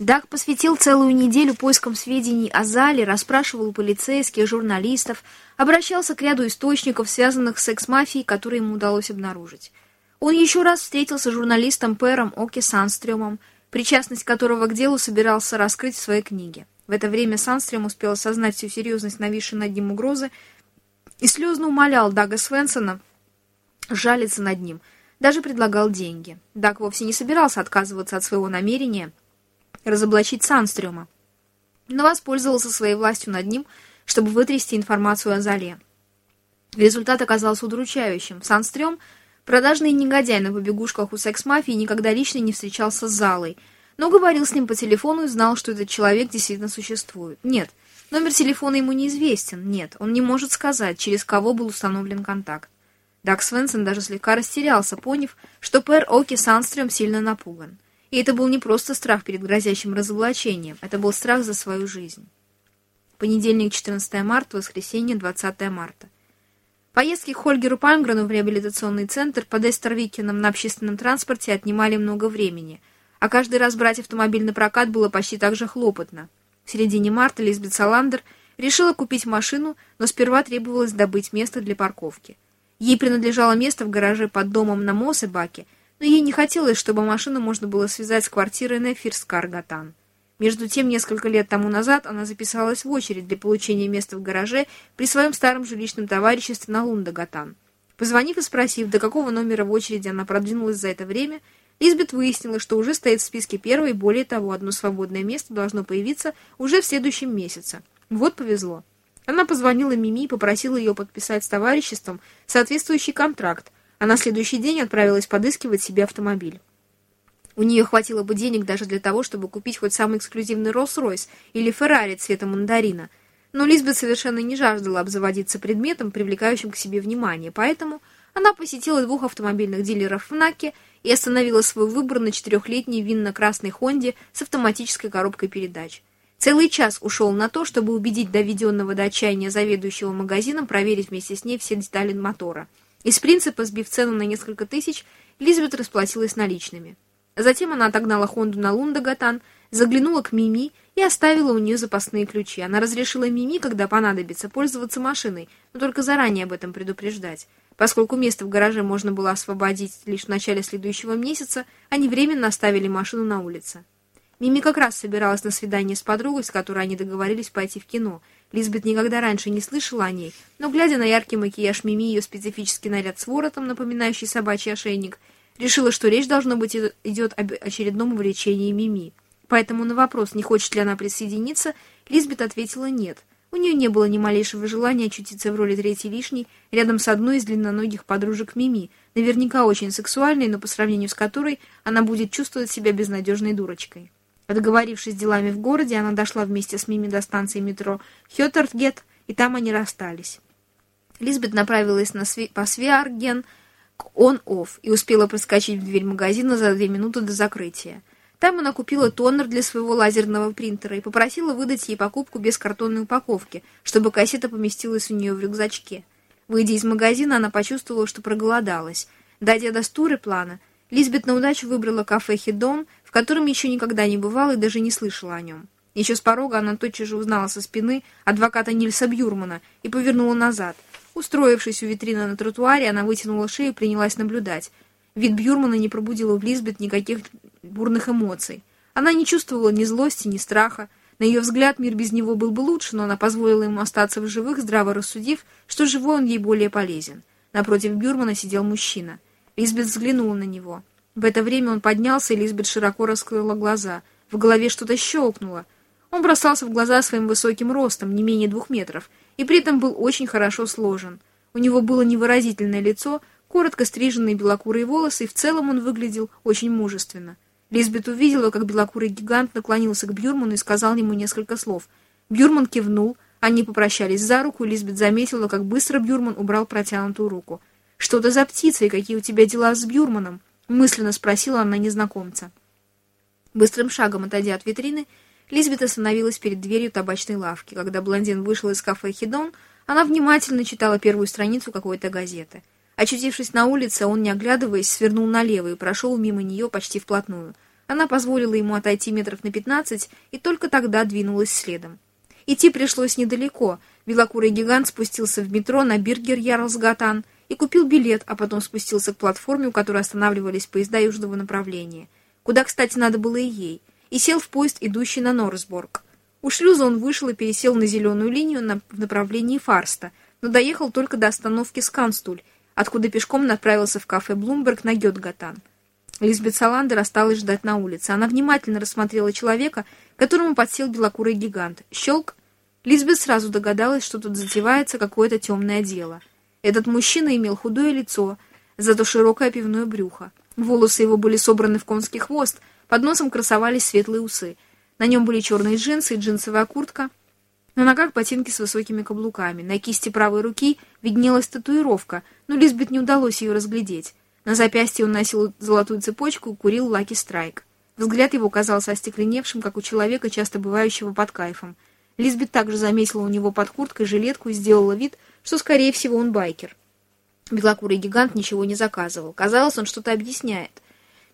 Даг посвятил целую неделю поискам сведений о зале, расспрашивал у полицейских, журналистов, обращался к ряду источников, связанных с экс-мафией, которые ему удалось обнаружить. Он еще раз встретился с журналистом Пером Оки Санстрёмом, причастность которого к делу собирался раскрыть в своей книге. В это время Санстрём успел осознать всю серьезность нависшей над ним угрозы и слезно умолял Дага Свенсона жалиться над ним, даже предлагал деньги. Даг вовсе не собирался отказываться от своего намерения разоблачить Санстрёма, но воспользовался своей властью над ним, чтобы вытрясти информацию о Зале. Результат оказался удручающим. Санстрём, продажный негодяй на побегушках у секс-мафии, никогда лично не встречался с Залой, но говорил с ним по телефону и знал, что этот человек действительно существует. Нет, номер телефона ему неизвестен. Нет, он не может сказать, через кого был установлен контакт. Даг Свенсон даже слегка растерялся, поняв, что Пэр Оки Санстрём сильно напуган. И это был не просто страх перед грозящим разоблачением, это был страх за свою жизнь. Понедельник, 14 марта, воскресенье, 20 марта. Поездки к Хольгеру Пальмгрену в реабилитационный центр под Эстервикеном на общественном транспорте отнимали много времени, а каждый раз брать автомобиль на прокат было почти так же хлопотно. В середине марта Лизбет Саландер решила купить машину, но сперва требовалось добыть место для парковки. Ей принадлежало место в гараже под домом на Мосебаке, но ей не хотелось, чтобы машину можно было связать с квартирой на Фирскаргатан. Между тем, несколько лет тому назад она записалась в очередь для получения места в гараже при своем старом жилищном товариществе на Лундагатан. Позвонив и спросив, до какого номера в очереди она продвинулась за это время, Лизбет выяснила, что уже стоит в списке первой, более того, одно свободное место должно появиться уже в следующем месяце. Вот повезло. Она позвонила Мими и попросила ее подписать с товариществом соответствующий контракт, а на следующий день отправилась подыскивать себе автомобиль. У нее хватило бы денег даже для того, чтобы купить хоть самый эксклюзивный Роллс-Ройс или Феррари цвета мандарина. Но Лизбет совершенно не жаждала обзаводиться предметом, привлекающим к себе внимание, поэтому она посетила двух автомобильных дилеров в Наке и остановила свой выбор на четырехлетней винно-красной Хонде с автоматической коробкой передач. Целый час ушел на то, чтобы убедить доведенного до отчаяния заведующего магазином проверить вместе с ней все детали мотора. Из принципа, сбив цену на несколько тысяч, Лизбет расплатилась наличными. Затем она отогнала Хонду на Лундагатан, заглянула к Мими и оставила у нее запасные ключи. Она разрешила Мими, когда понадобится, пользоваться машиной, но только заранее об этом предупреждать. Поскольку место в гараже можно было освободить лишь в начале следующего месяца, они временно оставили машину на улице. Мими как раз собиралась на свидание с подругой, с которой они договорились пойти в кино. Лизбет никогда раньше не слышала о ней, но, глядя на яркий макияж Мими и ее специфический наряд с воротом, напоминающий собачий ошейник, решила, что речь, должно быть, идет об очередном увлечении Мими. Поэтому на вопрос, не хочет ли она присоединиться, Лизбет ответила «нет». У нее не было ни малейшего желания очутиться в роли третьей лишней рядом с одной из длинноногих подружек Мими, наверняка очень сексуальной, но по сравнению с которой она будет чувствовать себя безнадежной дурочкой. Договорившись с делами в городе, она дошла вместе с Мими до станции метро Хёттертгет, и там они расстались. Лизбет направилась на Сви... по Свиарген к Он-Офф и успела проскочить в дверь магазина за две минуты до закрытия. Там она купила тонер для своего лазерного принтера и попросила выдать ей покупку без картонной упаковки, чтобы кассета поместилась у нее в рюкзачке. Выйдя из магазина, она почувствовала, что проголодалась. Дойдя до стуры плана, Лизбет на удачу выбрала кафе «Хедон», в котором еще никогда не бывала и даже не слышала о нем. Еще с порога она тотчас же узнала со спины адвоката Нильса Бюрмана и повернула назад. Устроившись у витрины на тротуаре, она вытянула шею и принялась наблюдать. Вид Бюрмана не пробудил в Лизбет никаких бурных эмоций. Она не чувствовала ни злости, ни страха. На ее взгляд, мир без него был бы лучше, но она позволила ему остаться в живых, здраво рассудив, что живой он ей более полезен. Напротив Бюрмана сидел мужчина. Лизбет взглянула на него. В это время он поднялся, и Лизбет широко раскрыла глаза. В голове что-то щелкнуло. Он бросался в глаза своим высоким ростом, не менее двух метров, и при этом был очень хорошо сложен. У него было невыразительное лицо, коротко стриженные белокурые волосы, и в целом он выглядел очень мужественно. Лизбет увидела, как белокурый гигант наклонился к Бюрману и сказал ему несколько слов. Бюрман кивнул, они попрощались за руку, и Лизбет заметила, как быстро Бюрман убрал протянутую руку. «Что это за птица, и какие у тебя дела с Бюрманом?» Мысленно спросила она незнакомца. Быстрым шагом отойдя от витрины, Лизбет остановилась перед дверью табачной лавки. Когда блондин вышел из кафе «Хидон», она внимательно читала первую страницу какой-то газеты. Очутившись на улице, он, не оглядываясь, свернул налево и прошел мимо нее почти вплотную. Она позволила ему отойти метров на пятнадцать и только тогда двинулась следом. Идти пришлось недалеко. Белокурый гигант спустился в метро на Биргер Ярлсгатан и купил билет, а потом спустился к платформе, у которой останавливались поезда южного направления, куда, кстати, надо было и ей, и сел в поезд, идущий на Норрсборг. У шлюза он вышел и пересел на зеленую линию на, в направлении Фарста, но доехал только до остановки Сканстуль, откуда пешком направился в кафе «Блумберг» на Гетгатан. Лизбет Саландер осталась ждать на улице. Она внимательно рассмотрела человека, которому подсел белокурый гигант. Щелк. Лизбет сразу догадалась, что тут затевается какое-то темное дело. Этот мужчина имел худое лицо, зато широкое пивное брюхо. Волосы его были собраны в конский хвост, под носом красовались светлые усы. На нем были черные джинсы и джинсовая куртка — на ногах ботинки с высокими каблуками. На кисти правой руки виднелась татуировка, но Лизбет не удалось ее разглядеть. На запястье он носил золотую цепочку и курил Лаки Страйк. Взгляд его казался остекленевшим, как у человека, часто бывающего под кайфом. Лизбет также заметила у него под курткой жилетку и сделала вид, что, скорее всего, он байкер. Белокурый гигант ничего не заказывал. Казалось, он что-то объясняет —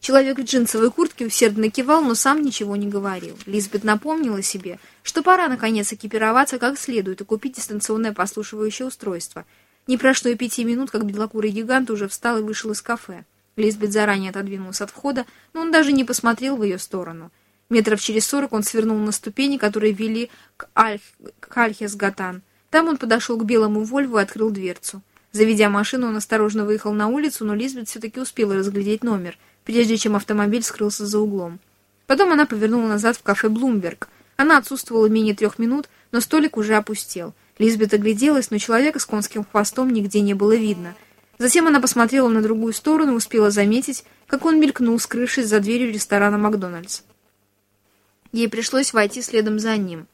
Человек в джинсовой куртке усердно кивал, но сам ничего не говорил. Лизбет напомнила себе, что пора наконец экипироваться как следует и купить дистанционное послушивающее устройство. Не прошло и пяти минут, как бедлокурый гигант уже встал и вышел из кафе. Лизбет заранее отодвинулся от входа, но он даже не посмотрел в ее сторону. Метров через сорок он свернул на ступени, которые вели к, Альх... к Альхесгатан. Там он подошел к белому Вольву и открыл дверцу. Заведя машину, он осторожно выехал на улицу, но Лизбет все-таки успела разглядеть номер — прежде чем автомобиль скрылся за углом. Потом она повернула назад в кафе «Блумберг». Она отсутствовала менее трех минут, но столик уже опустел. Лизбет огляделась, но человека с конским хвостом нигде не было видно. Затем она посмотрела на другую сторону и успела заметить, как он мелькнул, скрывшись за дверью ресторана «Макдональдс». Ей пришлось войти следом за ним.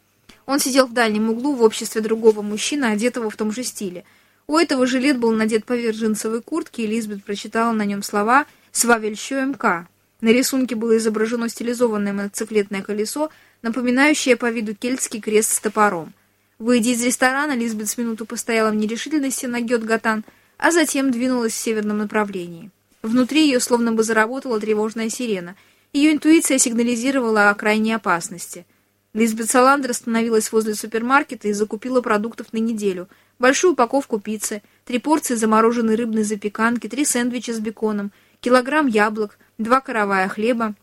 Он сидел в дальнем углу в обществе другого мужчины, одетого в том же стиле. У этого жилет был надет поверх джинсовой куртки, и Лизбет прочитала на нем слова — Свавельщо МК. На рисунке было изображено стилизованное мотоциклетное колесо, напоминающее по виду кельтский крест с топором. Выйдя из ресторана, Лизбет с минуту постояла в нерешительности на Гетгатан, а затем двинулась в северном направлении. Внутри ее словно бы заработала тревожная сирена. Ее интуиция сигнализировала о крайней опасности. Лизбет Саландер остановилась возле супермаркета и закупила продуктов на неделю. Большую упаковку пиццы, три порции замороженной рыбной запеканки, три сэндвича с беконом — килограмм яблок, два каравая хлеба,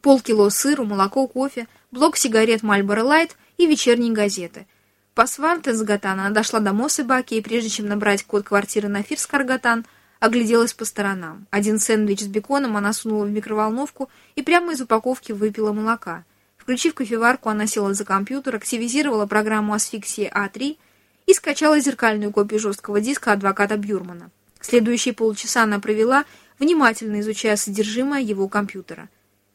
полкило сыру, молоко, кофе, блок сигарет Marlboro Light и вечерние газеты. По Свантесгатан она дошла до Мосыбаки и прежде чем набрать код квартиры на Фирскаргатан, огляделась по сторонам. Один сэндвич с беконом она сунула в микроволновку и прямо из упаковки выпила молока. Включив кофеварку, она села за компьютер, активизировала программу асфиксии А3 и скачала зеркальную копию жесткого диска адвоката Бюрмана. Следующие полчаса она провела, внимательно изучая содержимое его компьютера.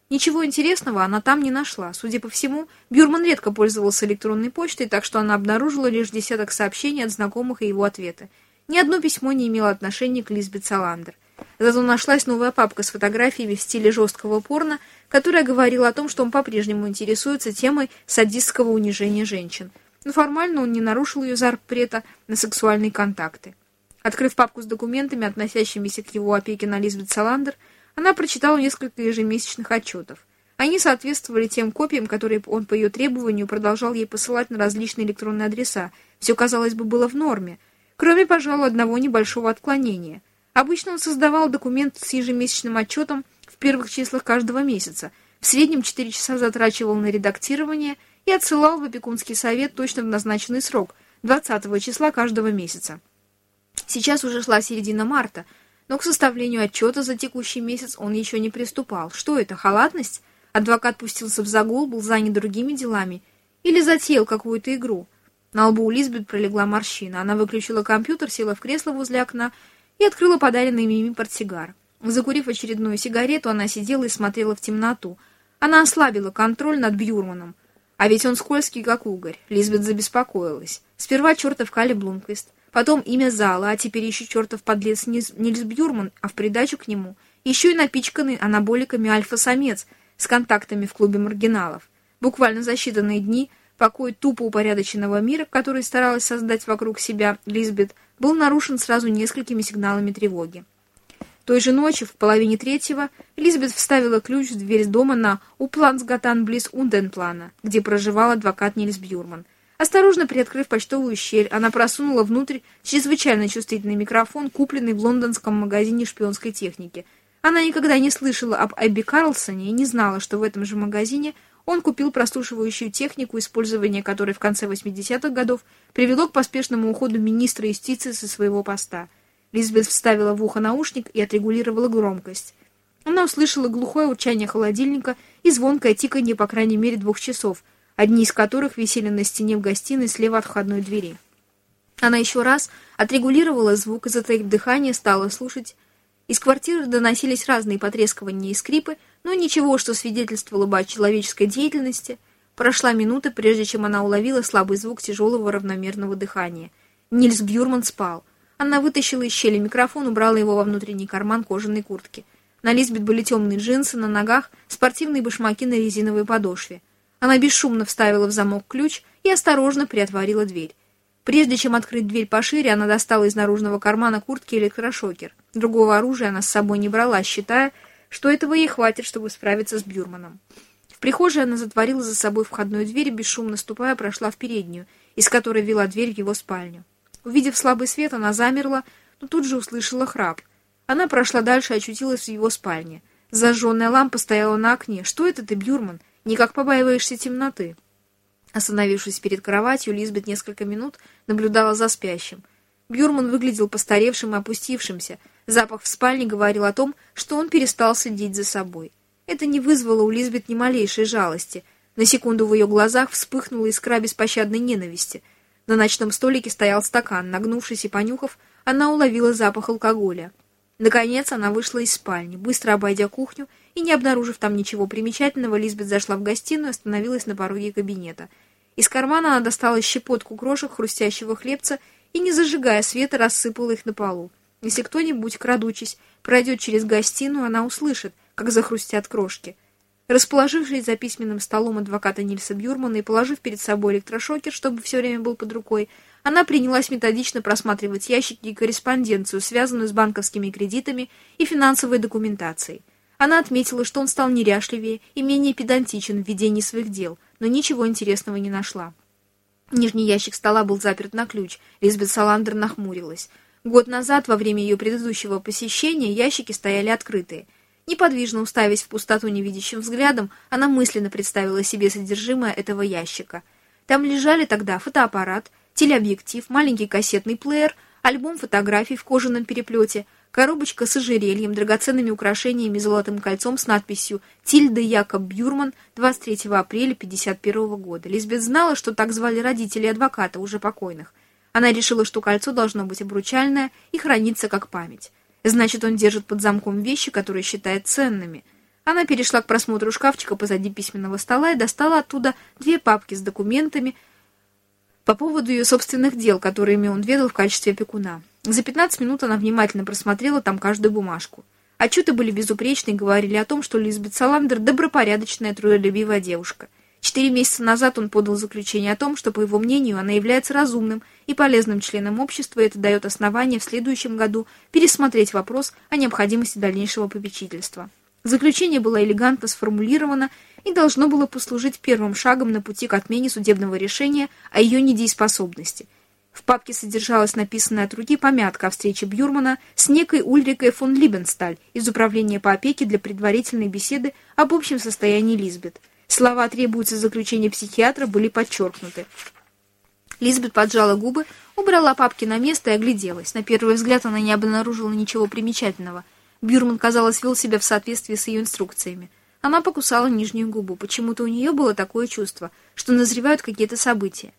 Ничего интересного она там не нашла. Судя по всему, Бюрман редко пользовался электронной почтой, так что она обнаружила лишь десяток сообщений от знакомых и его ответы. Ни одно письмо не имело отношения к Лизбет Саландер. Зато нашлась новая папка с фотографиями в стиле жесткого порно, которая говорила о том, что он по-прежнему интересуется темой садистского унижения женщин. Но формально он не нарушил ее запрета на сексуальные контакты. Открыв папку с документами, относящимися к его опеке на Лизбет Саландер, она прочитала несколько ежемесячных отчетов. Они соответствовали тем копиям, которые он по ее требованию продолжал ей посылать на различные электронные адреса. Все, казалось бы, было в норме, кроме, пожалуй, одного небольшого отклонения. Обычно он создавал документ с ежемесячным отчетом в первых числах каждого месяца, в среднем 4 часа затрачивал на редактирование и отсылал в опекунский совет точно в назначенный срок, 20 числа каждого месяца. Сейчас уже шла середина марта, но к составлению отчета за текущий месяц он еще не приступал. Что это, халатность? Адвокат пустился в загул, был занят другими делами или затеял какую-то игру. На лбу у Лизбет пролегла морщина. Она выключила компьютер, села в кресло возле окна и открыла подаренный Мими портсигар. Закурив очередную сигарету, она сидела и смотрела в темноту. Она ослабила контроль над Бьюрманом. А ведь он скользкий, как угорь. Лизбет забеспокоилась. Сперва чертов Кали Блумквист, Потом имя зала, а теперь еще чертов подлец Нильс Бьюрман, а в придачу к нему еще и напичканный анаболиками альфа-самец с контактами в клубе маргиналов. Буквально за считанные дни покой тупо упорядоченного мира, который старалась создать вокруг себя Лизбет, был нарушен сразу несколькими сигналами тревоги. Той же ночью, в половине третьего, Элизабет вставила ключ в дверь дома на Уплансгатан близ Унденплана, где проживал адвокат Нильс Бьюрман. Осторожно приоткрыв почтовую щель, она просунула внутрь чрезвычайно чувствительный микрофон, купленный в лондонском магазине шпионской техники. Она никогда не слышала об Эбби Карлсоне и не знала, что в этом же магазине он купил прослушивающую технику, использование которой в конце 80-х годов привело к поспешному уходу министра юстиции со своего поста – Лизбет вставила в ухо наушник и отрегулировала громкость. Она услышала глухое урчание холодильника и звонкое тиканье по крайней мере двух часов, одни из которых висели на стене в гостиной слева от входной двери. Она еще раз отрегулировала звук затаив дыхание, стала слушать. Из квартиры доносились разные потрескивания и скрипы, но ничего, что свидетельствовало бы о человеческой деятельности. Прошла минута, прежде чем она уловила слабый звук тяжелого равномерного дыхания. Нильс Бьюрман спал. Она вытащила из щели микрофон, убрала его во внутренний карман кожаной куртки. На Лизбет были темные джинсы, на ногах спортивные башмаки на резиновой подошве. Она бесшумно вставила в замок ключ и осторожно приотворила дверь. Прежде чем открыть дверь пошире, она достала из наружного кармана куртки электрошокер. Другого оружия она с собой не брала, считая, что этого ей хватит, чтобы справиться с Бюрманом. В прихожей она затворила за собой входную дверь и, бесшумно ступая, прошла в переднюю, из которой вела дверь в его спальню. Увидев слабый свет, она замерла, но тут же услышала храп. Она прошла дальше и очутилась в его спальне. Зажженная лампа стояла на окне. «Что это ты, Бюрман? Никак побаиваешься темноты?» Остановившись перед кроватью, Лизбет несколько минут наблюдала за спящим. Бюрман выглядел постаревшим и опустившимся. Запах в спальне говорил о том, что он перестал следить за собой. Это не вызвало у Лизбет ни малейшей жалости. На секунду в ее глазах вспыхнула искра беспощадной ненависти — на ночном столике стоял стакан. Нагнувшись и понюхав, она уловила запах алкоголя. Наконец она вышла из спальни. Быстро обойдя кухню и не обнаружив там ничего примечательного, Лизбет зашла в гостиную и остановилась на пороге кабинета. Из кармана она достала щепотку крошек хрустящего хлебца и, не зажигая света, рассыпала их на полу. Если кто-нибудь, крадучись, пройдет через гостиную, она услышит, как захрустят крошки — Расположившись за письменным столом адвоката Нильса Бюрмана и положив перед собой электрошокер, чтобы все время был под рукой, она принялась методично просматривать ящики и корреспонденцию, связанную с банковскими кредитами и финансовой документацией. Она отметила, что он стал неряшливее и менее педантичен в ведении своих дел, но ничего интересного не нашла. Нижний ящик стола был заперт на ключ, Лизбет Саландер нахмурилась. Год назад, во время ее предыдущего посещения, ящики стояли открытые – Неподвижно уставясь в пустоту невидящим взглядом, она мысленно представила себе содержимое этого ящика. Там лежали тогда фотоаппарат, телеобъектив, маленький кассетный плеер, альбом фотографий в кожаном переплете, коробочка с ожерельем, драгоценными украшениями золотым кольцом с надписью «Тильда Якоб Бюрман, 23 апреля 51 года». Лизбет знала, что так звали родители адвоката, уже покойных. Она решила, что кольцо должно быть обручальное и храниться как память. Значит, он держит под замком вещи, которые считает ценными. Она перешла к просмотру шкафчика позади письменного стола и достала оттуда две папки с документами по поводу ее собственных дел, которыми он ведал в качестве опекуна. За 15 минут она внимательно просмотрела там каждую бумажку. Отчеты были безупречны и говорили о том, что Лизбет Саландер – добропорядочная, трудолюбивая девушка – Четыре месяца назад он подал заключение о том, что, по его мнению, она является разумным и полезным членом общества, и это дает основание в следующем году пересмотреть вопрос о необходимости дальнейшего попечительства. Заключение было элегантно сформулировано и должно было послужить первым шагом на пути к отмене судебного решения о ее недееспособности. В папке содержалась написанная от руки помятка о встрече Бюрмана с некой Ульрикой фон Либенсталь из Управления по опеке для предварительной беседы об общем состоянии Лизбет – Слова «требуется заключение психиатра» были подчеркнуты. Лизбет поджала губы, убрала папки на место и огляделась. На первый взгляд она не обнаружила ничего примечательного. Бюрман, казалось, вел себя в соответствии с ее инструкциями. Она покусала нижнюю губу. Почему-то у нее было такое чувство, что назревают какие-то события.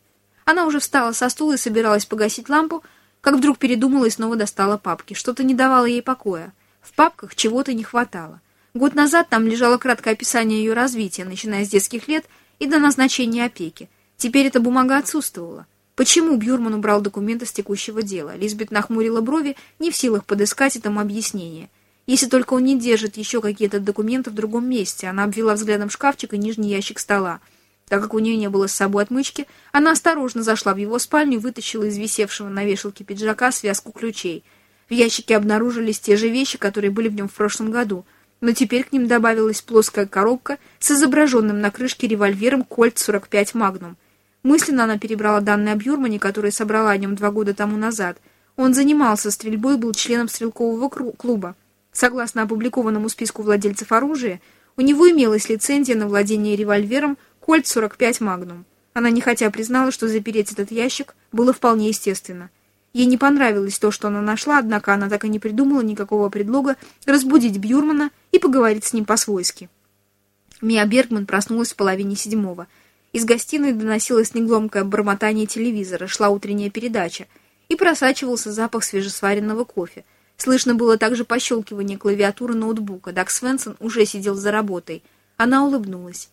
Она уже встала со стула и собиралась погасить лампу, как вдруг передумала и снова достала папки. Что-то не давало ей покоя. В папках чего-то не хватало. Год назад там лежало краткое описание ее развития, начиная с детских лет и до назначения опеки. Теперь эта бумага отсутствовала. Почему Бюрман убрал документы с текущего дела? Лизбет нахмурила брови, не в силах подыскать этому объяснение. Если только он не держит еще какие-то документы в другом месте. Она обвела взглядом шкафчик и нижний ящик стола. Так как у нее не было с собой отмычки, она осторожно зашла в его спальню и вытащила из висевшего на вешалке пиджака связку ключей. В ящике обнаружились те же вещи, которые были в нем в прошлом году, но теперь к ним добавилась плоская коробка с изображенным на крышке револьвером Кольт 45 Магнум. Мысленно она перебрала данные об Юрмане, который собрала о нем два года тому назад. Он занимался стрельбой и был членом стрелкового клуба. Согласно опубликованному списку владельцев оружия, у него имелась лицензия на владение револьвером Кольт 45 Магнум. Она нехотя признала, что запереть этот ящик было вполне естественно. Ей не понравилось то, что она нашла, однако она так и не придумала никакого предлога разбудить Бьюрмана и поговорить с ним по-свойски. Мия Бергман проснулась в половине седьмого. Из гостиной доносилось негромкое бормотание телевизора, шла утренняя передача, и просачивался запах свежесваренного кофе. Слышно было также пощелкивание клавиатуры ноутбука. Даг Свенсон уже сидел за работой. Она улыбнулась.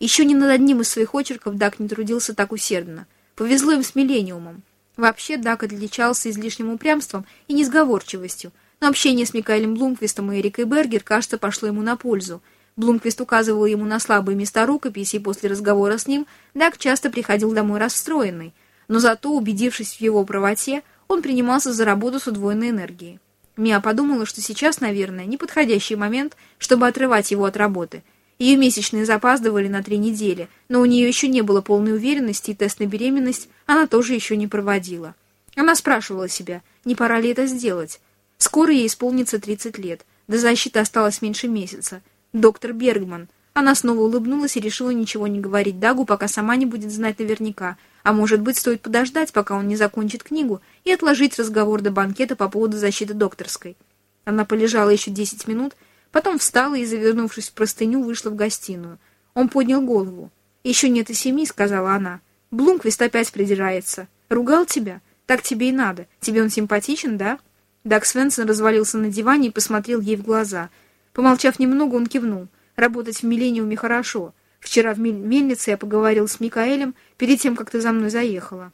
Еще ни над одним из своих очерков Даг не трудился так усердно. Повезло им с Миллениумом. Вообще, Дак отличался излишним упрямством и несговорчивостью, но общение с Микаэлем Блумквистом и Эрикой Бергер, кажется, пошло ему на пользу. Блумквист указывал ему на слабые места рукописи, и после разговора с ним Дак часто приходил домой расстроенный, но зато, убедившись в его правоте, он принимался за работу с удвоенной энергией. Мия подумала, что сейчас, наверное, неподходящий момент, чтобы отрывать его от работы – ее месячные запаздывали на три недели, но у нее еще не было полной уверенности, и тест на беременность она тоже еще не проводила. Она спрашивала себя, не пора ли это сделать. Скоро ей исполнится 30 лет, до защиты осталось меньше месяца. Доктор Бергман. Она снова улыбнулась и решила ничего не говорить Дагу, пока сама не будет знать наверняка. А может быть, стоит подождать, пока он не закончит книгу, и отложить разговор до банкета по поводу защиты докторской. Она полежала еще 10 минут, Потом встала и, завернувшись в простыню, вышла в гостиную. Он поднял голову. «Еще нет и семи», — сказала она. «Блумквист опять придирается. Ругал тебя? Так тебе и надо. Тебе он симпатичен, да?» Даг Свенсон развалился на диване и посмотрел ей в глаза. Помолчав немного, он кивнул. «Работать в Миллениуме хорошо. Вчера в мельнице я поговорил с Микаэлем перед тем, как ты за мной заехала.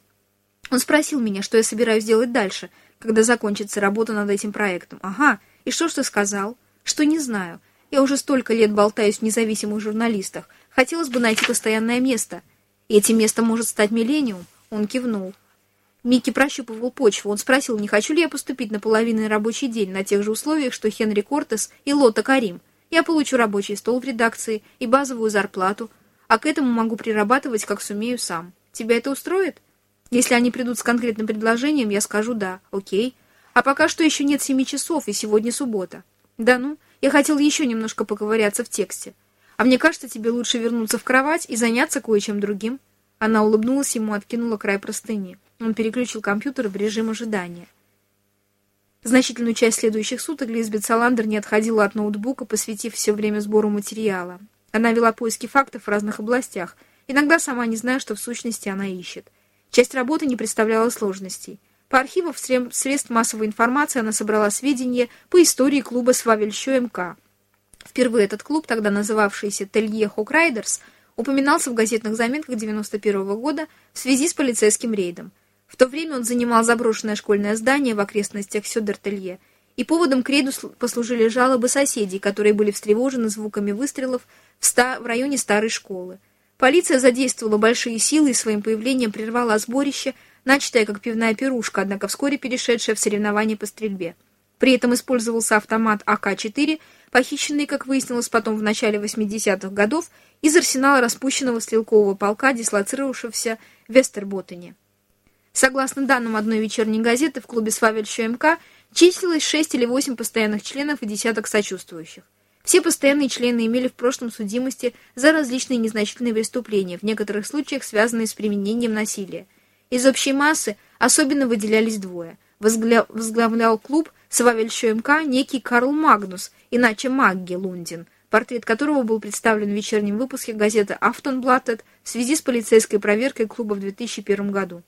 Он спросил меня, что я собираюсь делать дальше, когда закончится работа над этим проектом. Ага, и что ж ты сказал?» Что не знаю. Я уже столько лет болтаюсь в независимых журналистах. Хотелось бы найти постоянное место. И этим местом может стать Миллениум. Он кивнул. Микки прощупывал почву. Он спросил, не хочу ли я поступить на половинный рабочий день на тех же условиях, что Хенри Кортес и Лота Карим. Я получу рабочий стол в редакции и базовую зарплату, а к этому могу прирабатывать, как сумею сам. Тебя это устроит? Если они придут с конкретным предложением, я скажу «да», окей. А пока что еще нет семи часов, и сегодня суббота. Да ну, я хотел еще немножко поковыряться в тексте. А мне кажется, тебе лучше вернуться в кровать и заняться кое-чем другим. Она улыбнулась ему, откинула край простыни. Он переключил компьютер в режим ожидания. Значительную часть следующих суток Лизбет Саландер не отходила от ноутбука, посвятив все время сбору материала. Она вела поиски фактов в разных областях, иногда сама не зная, что в сущности она ищет. Часть работы не представляла сложностей. По архивам средств массовой информации она собрала сведения по истории клуба Свавельщо МК. Впервые этот клуб, тогда называвшийся Телье Хокрайдерс, упоминался в газетных заметках 91 -го года в связи с полицейским рейдом. В то время он занимал заброшенное школьное здание в окрестностях Сёдер-Телье, и поводом к рейду послужили жалобы соседей, которые были встревожены звуками выстрелов в, ста в районе старой школы. Полиция задействовала большие силы и своим появлением прервала сборище, начатая как пивная пирушка, однако вскоре перешедшая в соревнования по стрельбе. При этом использовался автомат АК-4, похищенный, как выяснилось потом в начале 80-х годов, из арсенала распущенного стрелкового полка, дислоцировавшегося в Вестерботтене. Согласно данным одной вечерней газеты, в клубе Свавельщо МК числилось 6 или 8 постоянных членов и десяток сочувствующих. Все постоянные члены имели в прошлом судимости за различные незначительные преступления, в некоторых случаях связанные с применением насилия. Из общей массы особенно выделялись двое. Возгля... Возглавлял клуб Свавельщо МК некий Карл Магнус, иначе Магги Лундин, портрет которого был представлен в вечернем выпуске газеты «Афтонблаттед» в связи с полицейской проверкой клуба в 2001 году.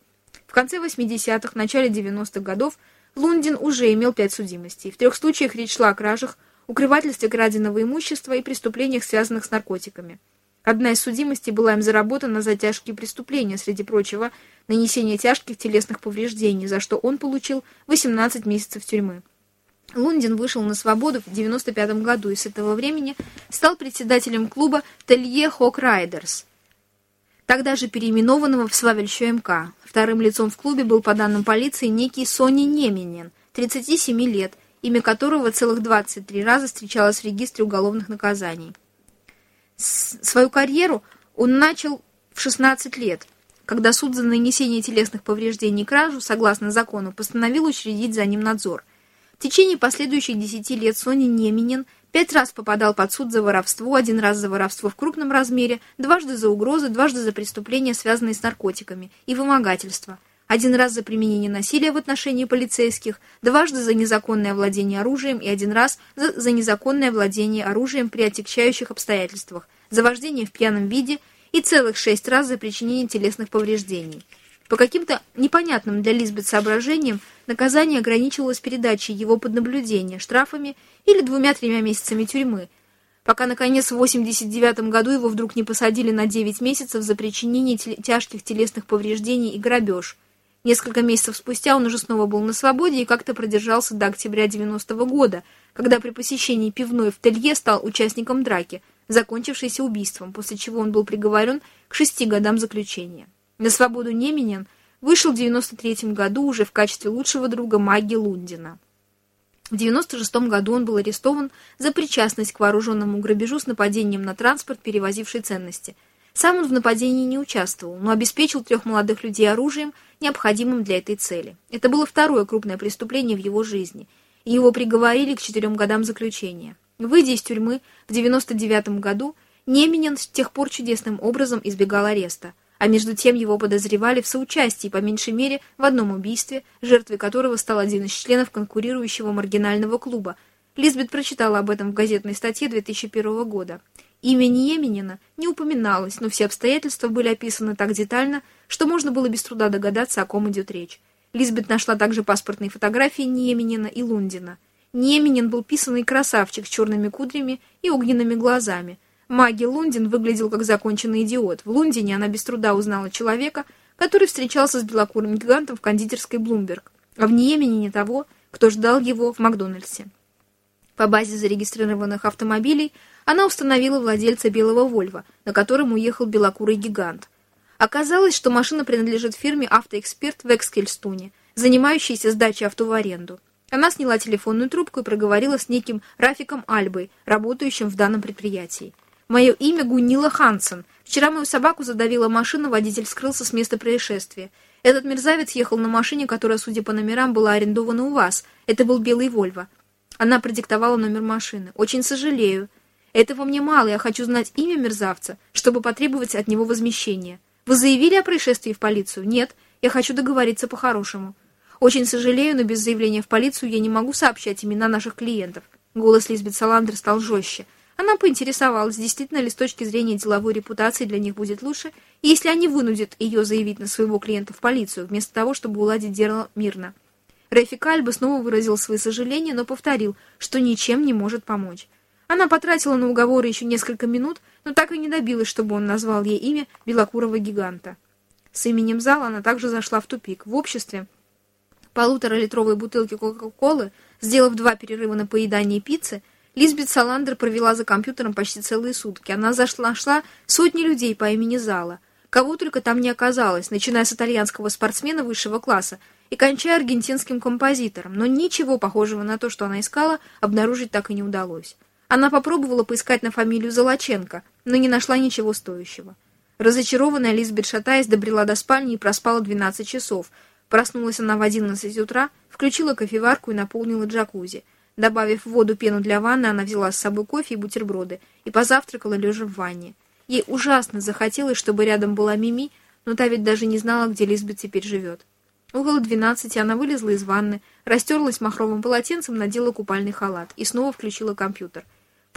В конце 80-х, начале 90-х годов Лундин уже имел пять судимостей. В трех случаях речь шла о кражах, укрывательстве краденого имущества и преступлениях, связанных с наркотиками. Одна из судимостей была им заработана за тяжкие преступления, среди прочего, нанесение тяжких телесных повреждений, за что он получил 18 месяцев тюрьмы. Лундин вышел на свободу в 1995 году и с этого времени стал председателем клуба Телье Хок Райдерс, тогда же переименованного в Свавельщо МК. Вторым лицом в клубе был, по данным полиции, некий Сони Неменин, 37 лет, имя которого целых 23 раза встречалось в регистре уголовных наказаний. Свою карьеру он начал в 16 лет, когда суд за нанесение телесных повреждений и кражу, согласно закону, постановил учредить за ним надзор. В течение последующих 10 лет Соня Неменин пять раз попадал под суд за воровство, один раз за воровство в крупном размере, дважды за угрозы, дважды за преступления, связанные с наркотиками, и вымогательство – один раз за применение насилия в отношении полицейских, дважды за незаконное владение оружием и один раз за, за незаконное владение оружием при отягчающих обстоятельствах, за вождение в пьяном виде и целых шесть раз за причинение телесных повреждений. По каким-то непонятным для Лизбет соображениям наказание ограничивалось передачей его под наблюдение, штрафами или двумя-тремя месяцами тюрьмы, пока, наконец, в 89 году его вдруг не посадили на 9 месяцев за причинение тяжких телесных повреждений и грабеж – Несколько месяцев спустя он уже снова был на свободе и как-то продержался до октября 90 -го года, когда при посещении пивной в Телье стал участником драки, закончившейся убийством, после чего он был приговорен к шести годам заключения. На свободу Неменен вышел в 93 году уже в качестве лучшего друга Маги Лундина. В 96 году он был арестован за причастность к вооруженному грабежу с нападением на транспорт, перевозивший ценности – сам он в нападении не участвовал, но обеспечил трех молодых людей оружием, необходимым для этой цели. Это было второе крупное преступление в его жизни, и его приговорили к четырем годам заключения. Выйдя из тюрьмы в 99 году, Неменен с тех пор чудесным образом избегал ареста, а между тем его подозревали в соучастии, по меньшей мере, в одном убийстве, жертвой которого стал один из членов конкурирующего маргинального клуба. Лизбет прочитала об этом в газетной статье 2001 года. Имя Ниеменина не упоминалось, но все обстоятельства были описаны так детально, что можно было без труда догадаться, о ком идет речь. Лизбет нашла также паспортные фотографии Ниеменина и Лундина. Ниеменин был писанный красавчик с черными кудрями и огненными глазами. Маги Лундин выглядел как законченный идиот. В Лундине она без труда узнала человека, который встречался с белокурым гигантом в кондитерской Блумберг, а в Ниеменине того, кто ждал его в Макдональдсе. По базе зарегистрированных автомобилей она установила владельца белого Вольва, на котором уехал белокурый гигант. Оказалось, что машина принадлежит фирме «Автоэксперт» в Экскельстуне, занимающейся сдачей авто в аренду. Она сняла телефонную трубку и проговорила с неким Рафиком Альбой, работающим в данном предприятии. «Мое имя Гунила Хансен. Вчера мою собаку задавила машина, водитель скрылся с места происшествия. Этот мерзавец ехал на машине, которая, судя по номерам, была арендована у вас. Это был белый Вольво. Она продиктовала номер машины. «Очень сожалею. Этого мне мало, я хочу знать имя мерзавца, чтобы потребовать от него возмещения. Вы заявили о происшествии в полицию? Нет, я хочу договориться по-хорошему. Очень сожалею, но без заявления в полицию я не могу сообщать имена наших клиентов». Голос Лизбет Саландер стал жестче. Она поинтересовалась, действительно ли с точки зрения деловой репутации для них будет лучше, если они вынудят ее заявить на своего клиента в полицию, вместо того, чтобы уладить дело мирно. Рэфи Кальба снова выразил свои сожаления, но повторил, что ничем не может помочь. Она потратила на уговоры еще несколько минут, но так и не добилась, чтобы он назвал ей имя белокурого гиганта. С именем зала она также зашла в тупик. В обществе полуторалитровой бутылки Кока-Колы, сделав два перерыва на поедание пиццы, Лизбет Саландер провела за компьютером почти целые сутки. Она зашла, нашла сотни людей по имени Зала. Кого только там не оказалось, начиная с итальянского спортсмена высшего класса, и кончая аргентинским композитором, но ничего похожего на то, что она искала, обнаружить так и не удалось. Она попробовала поискать на фамилию Золоченко, но не нашла ничего стоящего. Разочарованная Лизбет шатаясь добрела до спальни и проспала 12 часов. Проснулась она в 11 утра, включила кофеварку и наполнила джакузи. Добавив в воду пену для ванны, она взяла с собой кофе и бутерброды и позавтракала лежа в ванне. Ей ужасно захотелось, чтобы рядом была Мими, но та ведь даже не знала, где Лизбет теперь живет. Около двенадцати она вылезла из ванны, растерлась махровым полотенцем, надела купальный халат и снова включила компьютер.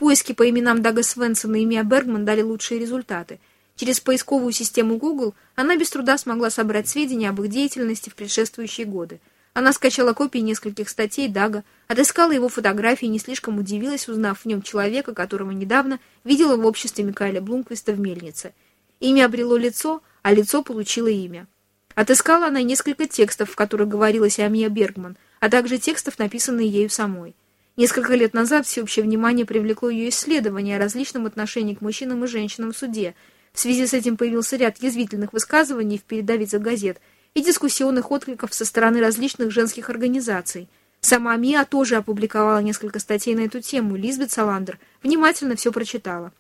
Поиски по именам Дага Свенсона и Мия Бергман дали лучшие результаты. Через поисковую систему Google она без труда смогла собрать сведения об их деятельности в предшествующие годы. Она скачала копии нескольких статей Дага, отыскала его фотографии и не слишком удивилась, узнав в нем человека, которого недавно видела в обществе Микаэля Блумквиста в Мельнице. Имя обрело лицо, а лицо получило имя. Отыскала она несколько текстов, в которых говорилось о Мия Бергман, а также текстов, написанные ею самой. Несколько лет назад всеобщее внимание привлекло ее исследование о различном отношении к мужчинам и женщинам в суде. В связи с этим появился ряд язвительных высказываний в передовицах газет и дискуссионных откликов со стороны различных женских организаций. Сама Миа тоже опубликовала несколько статей на эту тему, Лизбет Саландер внимательно все прочитала.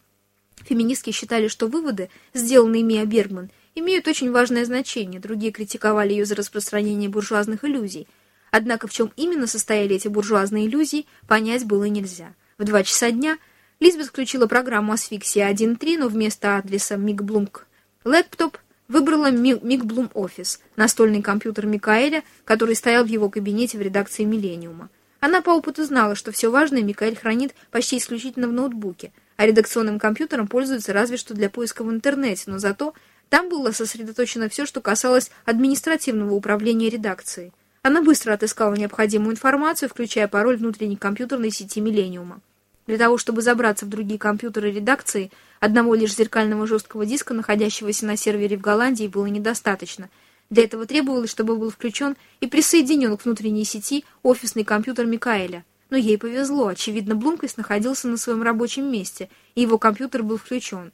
Феминистки считали, что выводы, сделанные Миа Бергман, имеют очень важное значение, другие критиковали ее за распространение буржуазных иллюзий. Однако в чем именно состояли эти буржуазные иллюзии, понять было нельзя. В два часа дня Лизбет включила программу «Асфиксия 1.3», но вместо адреса «Мигблумк Лэптоп» выбрала Мигблум Офис, настольный компьютер Микаэля, который стоял в его кабинете в редакции «Миллениума». Она по опыту знала, что все важное Микаэль хранит почти исключительно в ноутбуке, а редакционным компьютером пользуется разве что для поиска в интернете, но зато там было сосредоточено все, что касалось административного управления редакцией. Она быстро отыскала необходимую информацию, включая пароль внутренней компьютерной сети «Миллениума». Для того, чтобы забраться в другие компьютеры редакции, одного лишь зеркального жесткого диска, находящегося на сервере в Голландии, было недостаточно. Для этого требовалось, чтобы был включен и присоединен к внутренней сети офисный компьютер Микаэля. Но ей повезло. Очевидно, Блумквист находился на своем рабочем месте, и его компьютер был включен.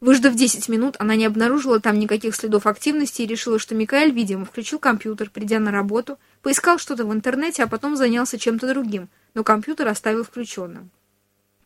Выждав 10 минут, она не обнаружила там никаких следов активности и решила, что Микаэль, видимо, включил компьютер, придя на работу, поискал что-то в интернете, а потом занялся чем-то другим, но компьютер оставил включенным.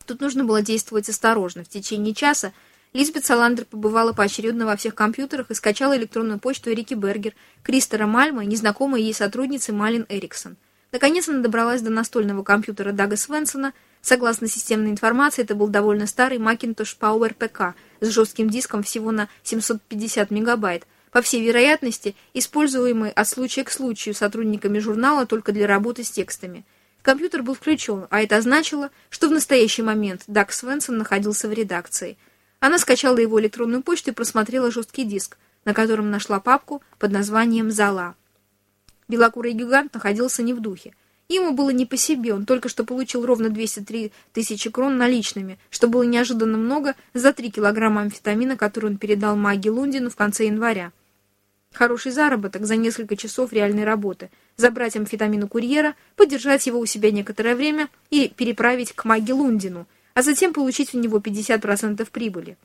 Тут нужно было действовать осторожно. В течение часа Лизбет Саландер побывала поочередно во всех компьютерах и скачала электронную почту Эрики Бергер, Кристера Мальма и незнакомой ей сотрудницы Малин Эриксон. Наконец она добралась до настольного компьютера Дага Свенсона. Согласно системной информации, это был довольно старый Macintosh Power PK с жестким диском всего на 750 мегабайт, по всей вероятности, используемый от случая к случаю сотрудниками журнала только для работы с текстами. Компьютер был включен, а это означало, что в настоящий момент Даг Свенсон находился в редакции. Она скачала его электронную почту и просмотрела жесткий диск, на котором нашла папку под названием «Зала». Белокурый гигант находился не в духе. Ему было не по себе, он только что получил ровно 203 тысячи крон наличными, что было неожиданно много за 3 килограмма амфетамина, который он передал Маги Лундину в конце января. Хороший заработок за несколько часов реальной работы. Забрать амфетамин у курьера, подержать его у себя некоторое время и переправить к Маги Лундину, а затем получить у него 50% прибыли.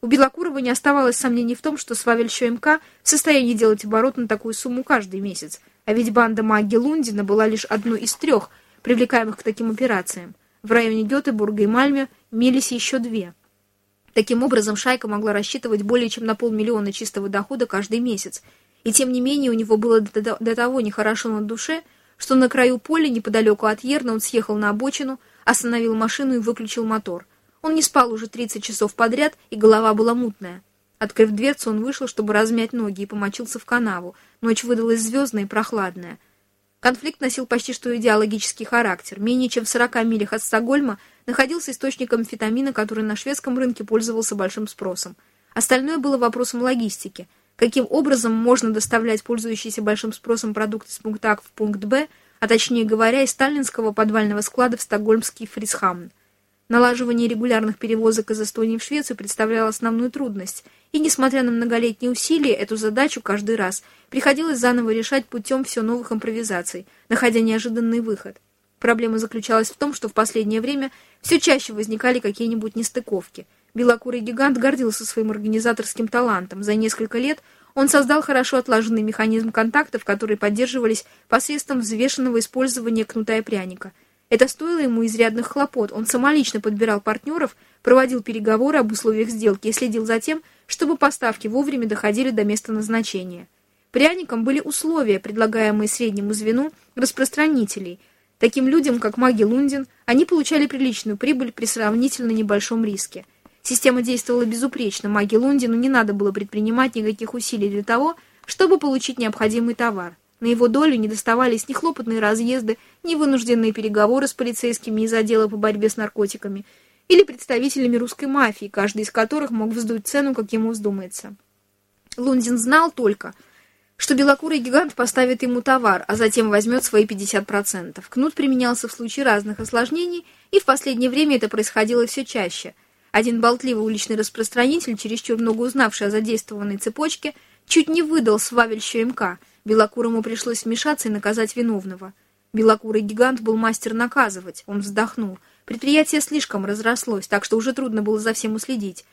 У Белокурова не оставалось сомнений в том, что Свавельщо МК в состоянии делать оборот на такую сумму каждый месяц, а ведь банда маги Лундина была лишь одной из трех, привлекаемых к таким операциям. В районе Гетебурга и Мальме имелись еще две. Таким образом, шайка могла рассчитывать более чем на полмиллиона чистого дохода каждый месяц, и тем не менее у него было до, того нехорошо на душе, что на краю поля, неподалеку от Ерна, он съехал на обочину, остановил машину и выключил мотор. Он не спал уже 30 часов подряд, и голова была мутная. Открыв дверцу, он вышел, чтобы размять ноги, и помочился в канаву. Ночь выдалась звездная и прохладная. Конфликт носил почти что идеологический характер. Менее чем в 40 милях от Стокгольма находился источник амфетамина, который на шведском рынке пользовался большим спросом. Остальное было вопросом логистики. Каким образом можно доставлять пользующиеся большим спросом продукты с пункта А в пункт Б, а точнее говоря, из сталинского подвального склада в стокгольмский Фрисхамн. Налаживание регулярных перевозок из Эстонии в Швецию представляло основную трудность, и, несмотря на многолетние усилия, эту задачу каждый раз приходилось заново решать путем все новых импровизаций, находя неожиданный выход. Проблема заключалась в том, что в последнее время все чаще возникали какие-нибудь нестыковки. Белокурый гигант гордился своим организаторским талантом. За несколько лет он создал хорошо отлаженный механизм контактов, которые поддерживались посредством взвешенного использования кнута и пряника – это стоило ему изрядных хлопот. Он самолично подбирал партнеров, проводил переговоры об условиях сделки и следил за тем, чтобы поставки вовремя доходили до места назначения. Пряником были условия, предлагаемые среднему звену распространителей. Таким людям, как Маги Лундин, они получали приличную прибыль при сравнительно небольшом риске. Система действовала безупречно, Маги Лундину не надо было предпринимать никаких усилий для того, чтобы получить необходимый товар. На его долю не доставались ни хлопотные разъезды, ни вынужденные переговоры с полицейскими из отдела по борьбе с наркотиками или представителями русской мафии, каждый из которых мог вздуть цену, как ему вздумается. Лунзин знал только, что белокурый гигант поставит ему товар, а затем возьмет свои 50%. Кнут применялся в случае разных осложнений, и в последнее время это происходило все чаще. Один болтливый уличный распространитель, чересчур много узнавший о задействованной цепочке, чуть не выдал свавельщу МК – Белокурому пришлось вмешаться и наказать виновного. Белокурый гигант был мастер наказывать. Он вздохнул. Предприятие слишком разрослось, так что уже трудно было за всем уследить.